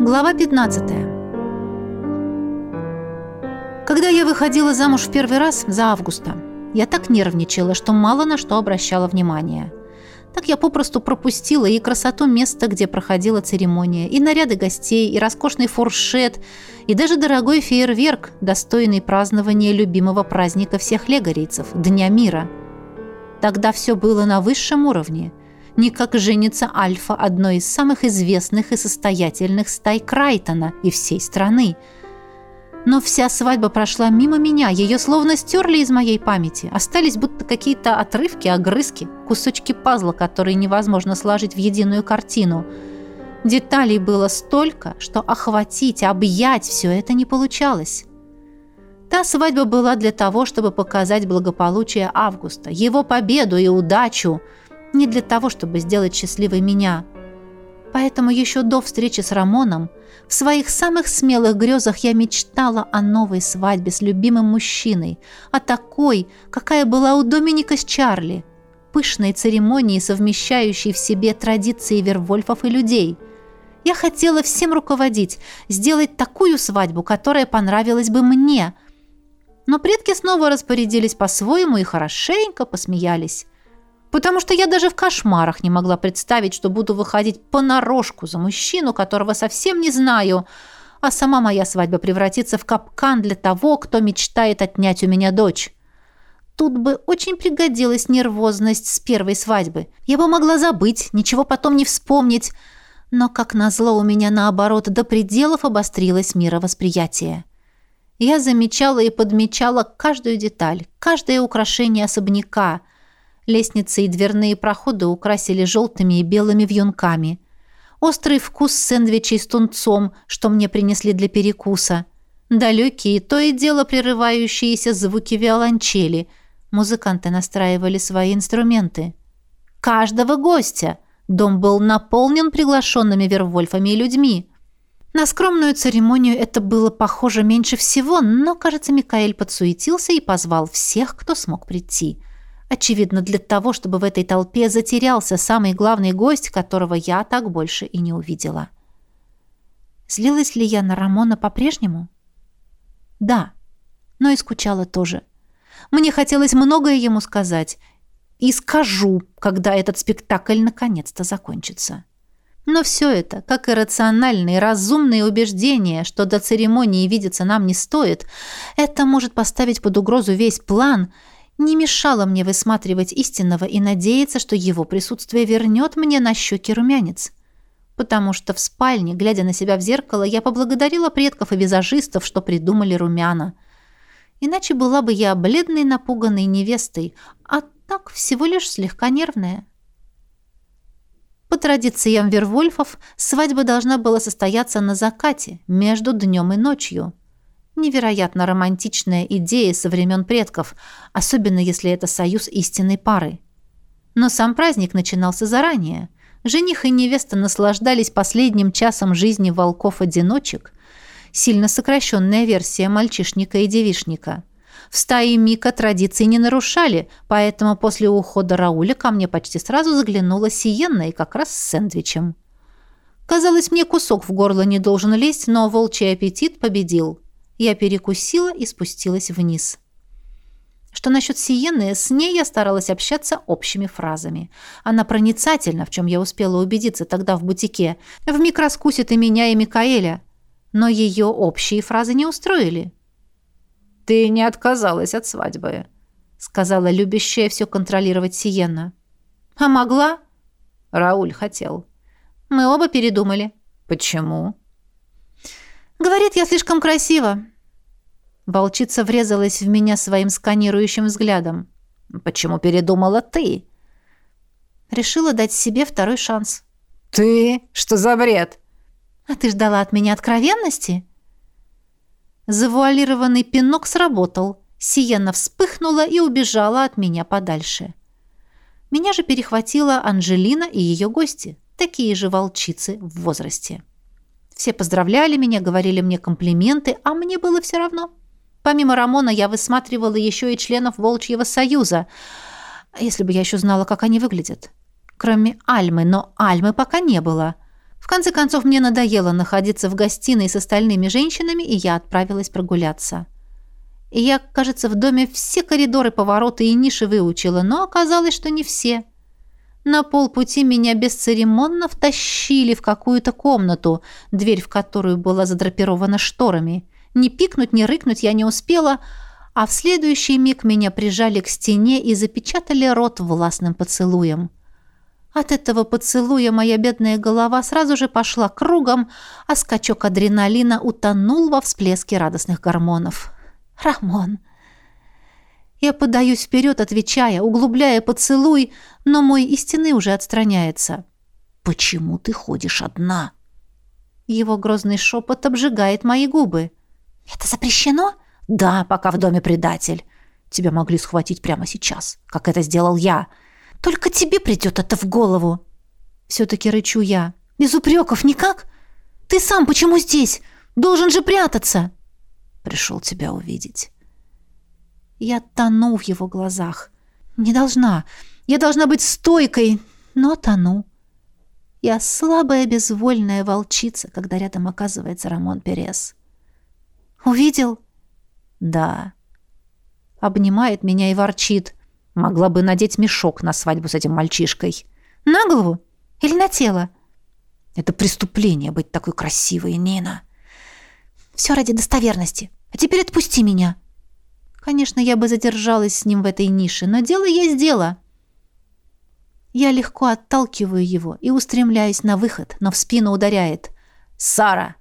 Глава 15. Когда я выходила замуж в первый раз за августа, я так нервничала, что мало на что обращала внимание. Так я попросту пропустила и красоту места, где проходила церемония, и наряды гостей, и роскошный фуршет, и даже дорогой фейерверк, достойный празднования любимого праздника всех легорийцев – Дня мира. Тогда все было на высшем уровне – не как женится Альфа одной из самых известных и состоятельных стай Крайтона и всей страны. Но вся свадьба прошла мимо меня, ее словно стерли из моей памяти. Остались будто какие-то отрывки, огрызки, кусочки пазла, которые невозможно сложить в единую картину. Деталей было столько, что охватить, объять все это не получалось. Та свадьба была для того, чтобы показать благополучие Августа, его победу и удачу – не для того, чтобы сделать счастливой меня. Поэтому еще до встречи с Рамоном в своих самых смелых грезах я мечтала о новой свадьбе с любимым мужчиной, о такой, какая была у Доминика с Чарли, пышной церемонии, совмещающей в себе традиции вервольфов и людей. Я хотела всем руководить, сделать такую свадьбу, которая понравилась бы мне. Но предки снова распорядились по-своему и хорошенько посмеялись потому что я даже в кошмарах не могла представить, что буду выходить понарошку за мужчину, которого совсем не знаю, а сама моя свадьба превратится в капкан для того, кто мечтает отнять у меня дочь. Тут бы очень пригодилась нервозность с первой свадьбы. Я бы могла забыть, ничего потом не вспомнить, но, как назло, у меня, наоборот, до пределов обострилось мировосприятие. Я замечала и подмечала каждую деталь, каждое украшение особняка – Лестницы и дверные проходы украсили желтыми и белыми вьюнками. Острый вкус сэндвичей с тунцом, что мне принесли для перекуса. Далекие, то и дело прерывающиеся звуки виолончели. Музыканты настраивали свои инструменты. Каждого гостя. Дом был наполнен приглашенными вервольфами и людьми. На скромную церемонию это было похоже меньше всего, но, кажется, Микаэль подсуетился и позвал всех, кто смог прийти. Очевидно, для того, чтобы в этой толпе затерялся самый главный гость, которого я так больше и не увидела. Злилась ли я на Рамона по-прежнему? Да, но и скучала тоже. Мне хотелось многое ему сказать. И скажу, когда этот спектакль наконец-то закончится. Но все это, как и рациональные, разумные убеждения, что до церемонии видеться нам не стоит, это может поставить под угрозу весь план — не мешало мне высматривать истинного и надеяться, что его присутствие вернет мне на щеки румянец. Потому что в спальне, глядя на себя в зеркало, я поблагодарила предков и визажистов, что придумали румяна. Иначе была бы я бледной напуганной невестой, а так всего лишь слегка нервная. По традициям Вервольфов, свадьба должна была состояться на закате, между днем и ночью. Невероятно романтичная идея со времен предков, особенно если это союз истинной пары. Но сам праздник начинался заранее. Жених и невеста наслаждались последним часом жизни волков-одиночек, сильно сокращенная версия мальчишника и девишника. В стае Мика традиции не нарушали, поэтому после ухода Рауля ко мне почти сразу заглянула Сиенна и как раз с сэндвичем. Казалось, мне кусок в горло не должен лезть, но волчий аппетит победил. Я перекусила и спустилась вниз. Что насчет Сиены, с ней я старалась общаться общими фразами. Она проницательна, в чем я успела убедиться тогда в бутике. Вмиг раскусит и меня, и Микаэля. Но ее общие фразы не устроили. «Ты не отказалась от свадьбы», — сказала любящая все контролировать Сиена. «А могла?» Рауль хотел. «Мы оба передумали». «Почему?» Говорит, я слишком красива. Волчица врезалась в меня своим сканирующим взглядом. Почему передумала ты? Решила дать себе второй шанс. Ты? Что за бред? А ты ждала от меня откровенности? Завуалированный пинок сработал. Сиена вспыхнула и убежала от меня подальше. Меня же перехватила Анжелина и ее гости, такие же волчицы в возрасте. Все поздравляли меня, говорили мне комплименты, а мне было все равно. Помимо Рамона я высматривала еще и членов Волчьего Союза, если бы я еще знала, как они выглядят. Кроме Альмы, но Альмы пока не было. В конце концов, мне надоело находиться в гостиной с остальными женщинами, и я отправилась прогуляться. И я, кажется, в доме все коридоры, повороты и ниши выучила, но оказалось, что не все. На полпути меня бесцеремонно втащили в какую-то комнату, дверь в которую была задрапирована шторами. Ни пикнуть, ни рыкнуть я не успела, а в следующий миг меня прижали к стене и запечатали рот властным поцелуем. От этого поцелуя моя бедная голова сразу же пошла кругом, а скачок адреналина утонул во всплеске радостных гормонов. «Рамон!» Я подаюсь вперед, отвечая, углубляя поцелуй, но мой истинный уже отстраняется. «Почему ты ходишь одна?» Его грозный шепот обжигает мои губы. «Это запрещено?» «Да, пока в доме предатель. Тебя могли схватить прямо сейчас, как это сделал я. Только тебе придет это в голову!» Все-таки рычу я. «Без упреков никак? Ты сам почему здесь? Должен же прятаться!» Пришел тебя увидеть. Я тону в его глазах. Не должна. Я должна быть стойкой, но тону. Я слабая, безвольная волчица, когда рядом оказывается Рамон Перес. «Увидел?» «Да». Обнимает меня и ворчит. Могла бы надеть мешок на свадьбу с этим мальчишкой. «На голову? Или на тело?» «Это преступление быть такой красивой, Нина». «Все ради достоверности. А теперь отпусти меня». Конечно, я бы задержалась с ним в этой нише, но дело есть дело. Я легко отталкиваю его и устремляюсь на выход, но в спину ударяет. «Сара!»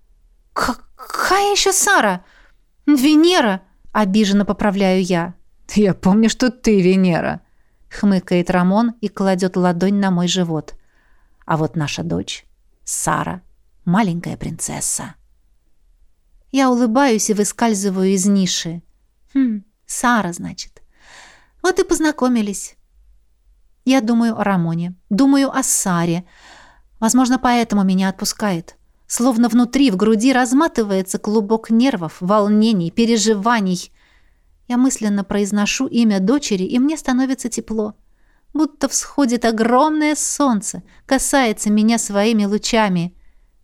«Какая еще Сара?» «Венера!» — обиженно поправляю я. «Я помню, что ты Венера!» — хмыкает Рамон и кладет ладонь на мой живот. «А вот наша дочь, Сара, маленькая принцесса». Я улыбаюсь и выскальзываю из ниши. Хм, Сара, значит. Вот и познакомились. Я думаю о Рамоне, думаю о Саре. Возможно, поэтому меня отпускает. Словно внутри, в груди разматывается клубок нервов, волнений, переживаний. Я мысленно произношу имя дочери, и мне становится тепло. Будто всходит огромное солнце, касается меня своими лучами.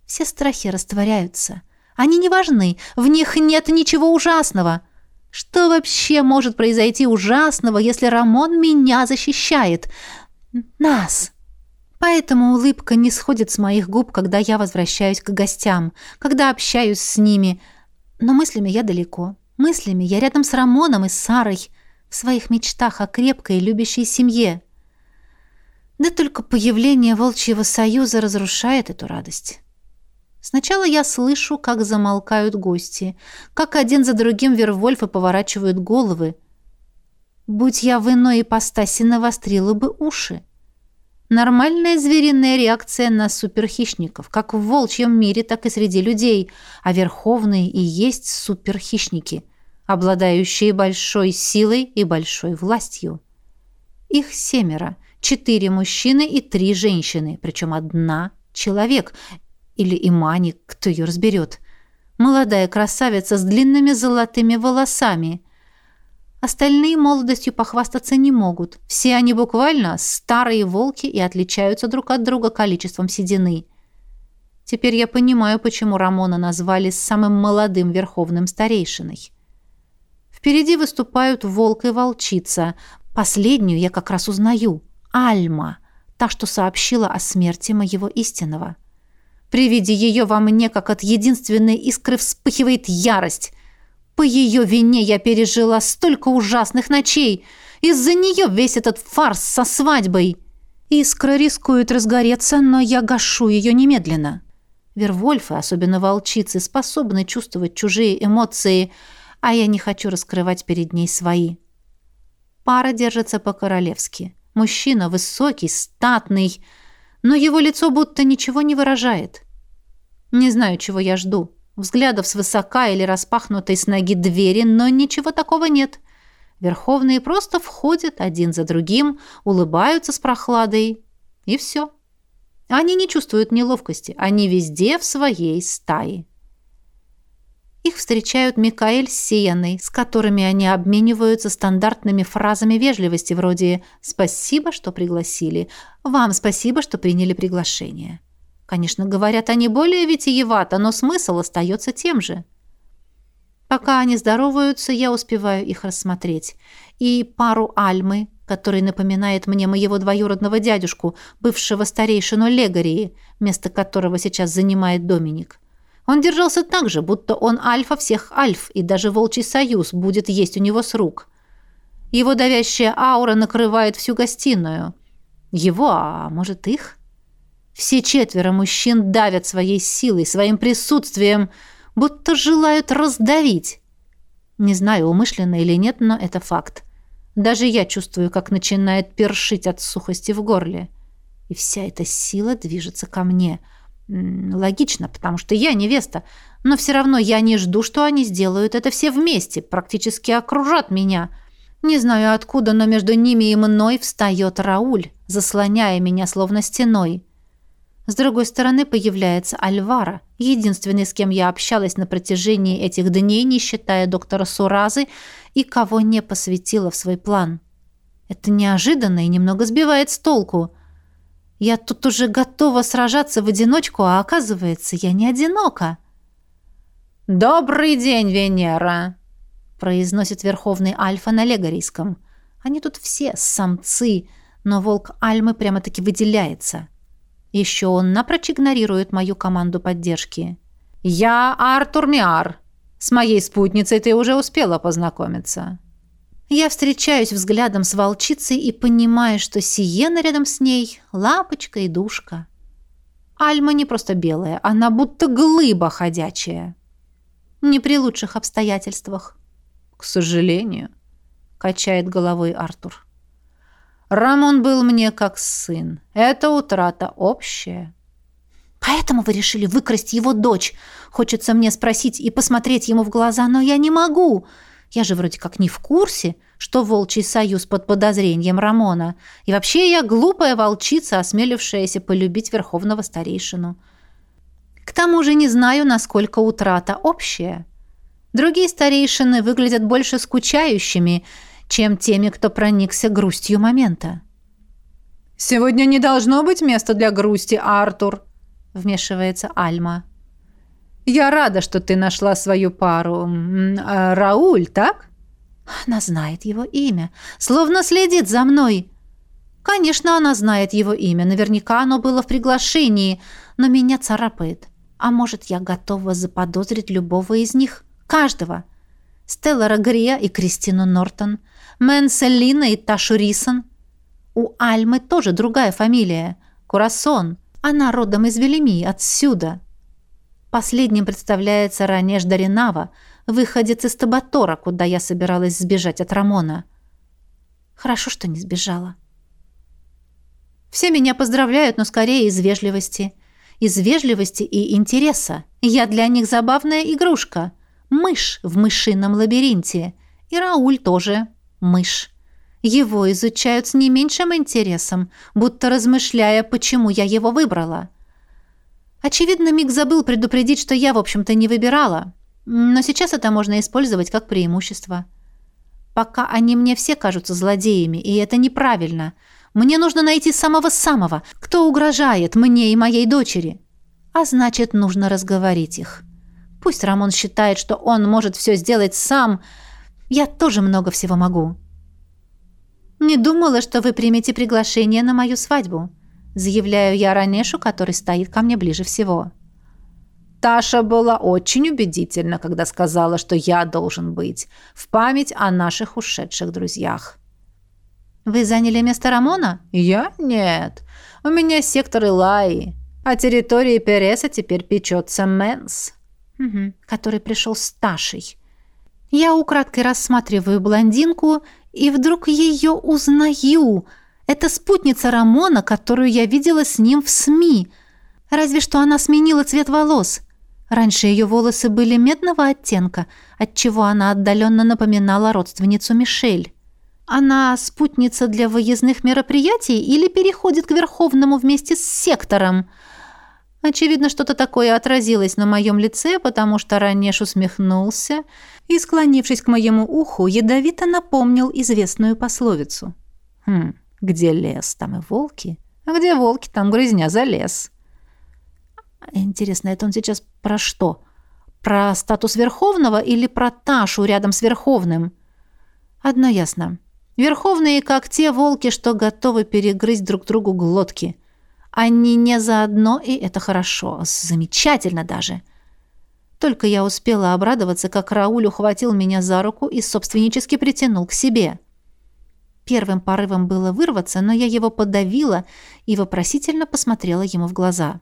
Все страхи растворяются. Они не важны, в них нет ничего ужасного — что вообще может произойти ужасного, если Рамон меня защищает? Нас. Поэтому улыбка не сходит с моих губ, когда я возвращаюсь к гостям, когда общаюсь с ними. Но мыслями я далеко. Мыслями я рядом с Рамоном и Сарой, в своих мечтах о крепкой и любящей семье. Да только появление Волчьего Союза разрушает эту радость. Сначала я слышу, как замолкают гости, как один за другим Вервольфы поворачивают головы. Будь я в иной ипостаси, навострила бы уши. Нормальная звериная реакция на суперхищников, как в волчьем мире, так и среди людей, а верховные и есть суперхищники, обладающие большой силой и большой властью. Их семеро, четыре мужчины и три женщины, причем одна – человек, или Имани, кто ее разберет. Молодая красавица с длинными золотыми волосами. Остальные молодостью похвастаться не могут. Все они буквально старые волки и отличаются друг от друга количеством седины. Теперь я понимаю, почему Рамона назвали самым молодым верховным старейшиной. Впереди выступают волк и волчица. Последнюю я как раз узнаю. Альма, та, что сообщила о смерти моего истинного. При виде ее во мне, как от единственной искры, вспыхивает ярость. По ее вине я пережила столько ужасных ночей. Из-за нее весь этот фарс со свадьбой. Искра рискует разгореться, но я гашу ее немедленно. Вервольфы, особенно волчицы, способны чувствовать чужие эмоции, а я не хочу раскрывать перед ней свои. Пара держится по-королевски. Мужчина высокий, статный, но его лицо будто ничего не выражает. Не знаю, чего я жду. Взглядов свысока или распахнутой с ноги двери, но ничего такого нет. Верховные просто входят один за другим, улыбаются с прохладой, и все. Они не чувствуют неловкости, они везде в своей стае. Их встречают Микаэль с Сиеной, с которыми они обмениваются стандартными фразами вежливости вроде «Спасибо, что пригласили», «Вам спасибо, что приняли приглашение». Конечно, говорят они более витиевато, но смысл остается тем же. Пока они здороваются, я успеваю их рассмотреть. И пару альмы, который напоминает мне моего двоюродного дядюшку, бывшего старейшину Легарии, место которого сейчас занимает Доминик. Он держался так же, будто он альфа всех альф, и даже волчий союз будет есть у него с рук. Его давящая аура накрывает всю гостиную. Его, а может их? Все четверо мужчин давят своей силой, своим присутствием, будто желают раздавить. Не знаю, умышленно или нет, но это факт. Даже я чувствую, как начинает першить от сухости в горле. И вся эта сила движется ко мне. Логично, потому что я невеста. Но все равно я не жду, что они сделают это все вместе, практически окружат меня. Не знаю откуда, но между ними и мной встает Рауль, заслоняя меня словно стеной. С другой стороны появляется Альвара, единственный, с кем я общалась на протяжении этих дней, не считая доктора Суразы, и кого не посвятила в свой план. Это неожиданно и немного сбивает с толку. Я тут уже готова сражаться в одиночку, а оказывается, я не одинока. «Добрый день, Венера!» произносит Верховный Альфа на легорийском. Они тут все самцы, но волк Альмы прямо-таки выделяется. Еще он напрочь игнорирует мою команду поддержки. «Я Артур Миар. С моей спутницей ты уже успела познакомиться». Я встречаюсь взглядом с волчицей и понимаю, что Сиена рядом с ней — лапочка и душка. Альма не просто белая, она будто глыба ходячая. Не при лучших обстоятельствах. «К сожалению», — качает головой Артур. Рамон был мне как сын. Это утрата общая. Поэтому вы решили выкрасть его дочь. Хочется мне спросить и посмотреть ему в глаза, но я не могу. Я же вроде как не в курсе, что волчий союз под подозрением Рамона. И вообще я глупая волчица, осмелившаяся полюбить верховного старейшину. К тому же не знаю, насколько утрата общая. Другие старейшины выглядят больше скучающими, чем теми, кто проникся грустью момента. «Сегодня не должно быть места для грусти, Артур», — вмешивается Альма. «Я рада, что ты нашла свою пару. А, Рауль, так?» Она знает его имя, словно следит за мной. Конечно, она знает его имя, наверняка оно было в приглашении, но меня царапает. А может, я готова заподозрить любого из них? Каждого. Стелла Рагрия и Кристину Нортон — Мэнселина и Ташу Рисон. У Альмы тоже другая фамилия. Курасон. Она родом из Велимии, отсюда. Последним представляется Ранеш Даринава, выходец из Табатора, куда я собиралась сбежать от Рамона. Хорошо, что не сбежала. Все меня поздравляют, но скорее из вежливости. Из вежливости и интереса. Я для них забавная игрушка. Мышь в мышином лабиринте. И Рауль тоже мышь. Его изучают с не меньшим интересом, будто размышляя, почему я его выбрала. Очевидно, Мик забыл предупредить, что я, в общем-то, не выбирала. Но сейчас это можно использовать как преимущество. Пока они мне все кажутся злодеями, и это неправильно. Мне нужно найти самого-самого, кто угрожает мне и моей дочери. А значит, нужно разговорить их. Пусть Рамон считает, что он может все сделать сам, я тоже много всего могу. Не думала, что вы примете приглашение на мою свадьбу, заявляю я Ранешу, который стоит ко мне ближе всего. Таша была очень убедительна, когда сказала, что я должен быть, в память о наших ушедших друзьях. Вы заняли место Рамона? Я? Нет. У меня сектор Илаи, а территории Переса теперь печется Мэнс, угу, который пришел с Ташей. Я украдкой рассматриваю блондинку и вдруг ее узнаю. Это спутница Рамона, которую я видела с ним в СМИ. Разве что она сменила цвет волос. Раньше ее волосы были медного оттенка, отчего она отдаленно напоминала родственницу Мишель. Она спутница для выездных мероприятий или переходит к Верховному вместе с сектором – Очевидно, что-то такое отразилось на моем лице, потому что Ранеш усмехнулся и, склонившись к моему уху, ядовито напомнил известную пословицу. «Хм, где лес, там и волки, а где волки, там грызня за лес». Интересно, это он сейчас про что? Про статус Верховного или про Ташу рядом с Верховным? Одно ясно. Верховные, как те волки, что готовы перегрызть друг другу глотки. Они не заодно, и это хорошо. Замечательно даже. Только я успела обрадоваться, как Рауль ухватил меня за руку и собственнически притянул к себе. Первым порывом было вырваться, но я его подавила и вопросительно посмотрела ему в глаза.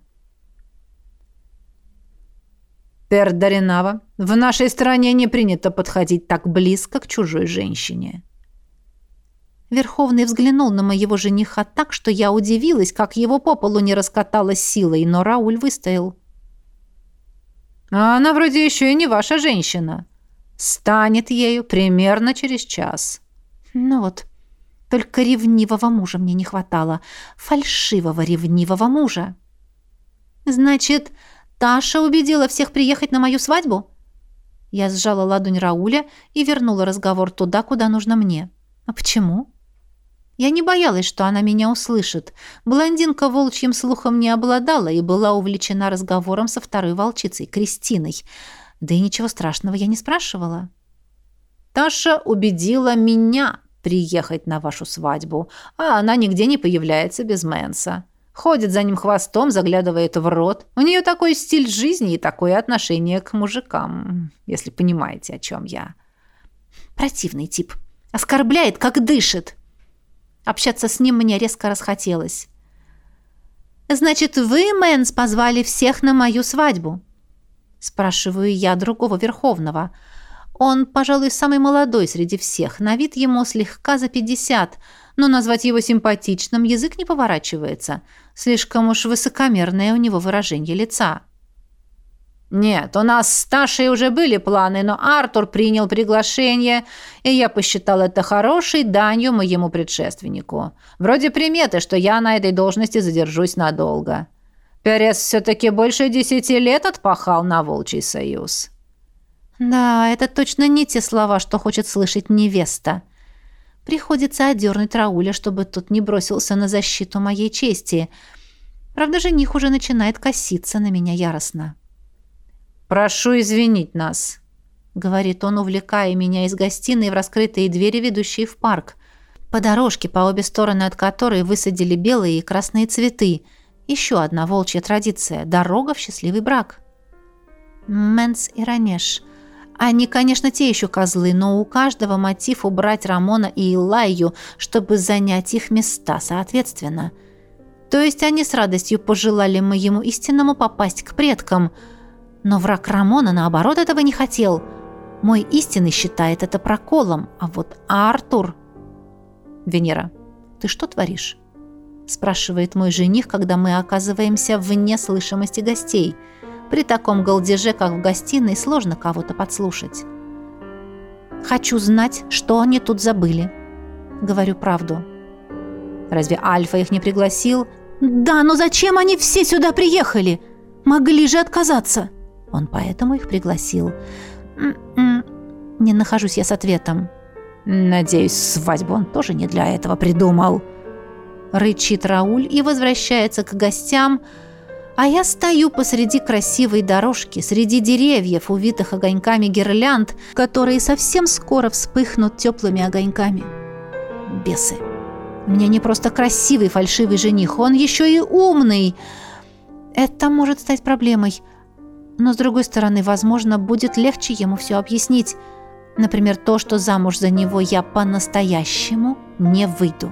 «Пердаринава, в нашей стране не принято подходить так близко к чужой женщине». Верховный взглянул на моего жениха так, что я удивилась, как его по полу не раскаталась силой, но Рауль выстоял. «А она вроде еще и не ваша женщина. Станет ею примерно через час». «Ну вот, только ревнивого мужа мне не хватало. Фальшивого ревнивого мужа». «Значит, Таша убедила всех приехать на мою свадьбу?» Я сжала ладонь Рауля и вернула разговор туда, куда нужно мне. «А почему?» Я не боялась, что она меня услышит. Блондинка волчьим слухом не обладала и была увлечена разговором со второй волчицей, Кристиной. Да и ничего страшного я не спрашивала. «Таша убедила меня приехать на вашу свадьбу, а она нигде не появляется без Мэнса. Ходит за ним хвостом, заглядывает в рот. У нее такой стиль жизни и такое отношение к мужикам, если понимаете, о чем я». «Противный тип. Оскорбляет, как дышит». Общаться с ним мне резко расхотелось. «Значит, вы, Мэнс, позвали всех на мою свадьбу?» Спрашиваю я другого Верховного. Он, пожалуй, самый молодой среди всех. На вид ему слегка за пятьдесят, но назвать его симпатичным язык не поворачивается. Слишком уж высокомерное у него выражение лица. «Нет, у нас с Ташей уже были планы, но Артур принял приглашение, и я посчитал это хорошей данью моему предшественнику. Вроде приметы, что я на этой должности задержусь надолго. Перес все-таки больше десяти лет отпахал на Волчий Союз». «Да, это точно не те слова, что хочет слышать невеста. Приходится одернуть Рауля, чтобы тот не бросился на защиту моей чести. Правда, жених уже начинает коситься на меня яростно». «Прошу извинить нас», — говорит он, увлекая меня из гостиной в раскрытые двери, ведущие в парк, по дорожке, по обе стороны от которой высадили белые и красные цветы. Еще одна волчья традиция — дорога в счастливый брак. Мэнс и Ранеш. Они, конечно, те еще козлы, но у каждого мотив убрать Рамона и Илайю, чтобы занять их места соответственно. То есть они с радостью пожелали моему истинному попасть к предкам — но враг Рамона, наоборот, этого не хотел. Мой истинный считает это проколом, а вот Артур... «Венера, ты что творишь?» спрашивает мой жених, когда мы оказываемся вне слышимости гостей. При таком голдеже, как в гостиной, сложно кого-то подслушать. «Хочу знать, что они тут забыли». Говорю правду. «Разве Альфа их не пригласил?» «Да, но зачем они все сюда приехали? Могли же отказаться!» Он поэтому их пригласил. М-м, не нахожусь я с ответом. Надеюсь, свадьбу он тоже не для этого придумал. Рычит Рауль и возвращается к гостям, а я стою посреди красивой дорожки, среди деревьев, увитых огоньками гирлянд, которые совсем скоро вспыхнут теплыми огоньками. Бесы. Меня не просто красивый фальшивый жених, он еще и умный. Это может стать проблемой. Но, с другой стороны, возможно, будет легче ему все объяснить. Например, то, что замуж за него я по-настоящему не выйду.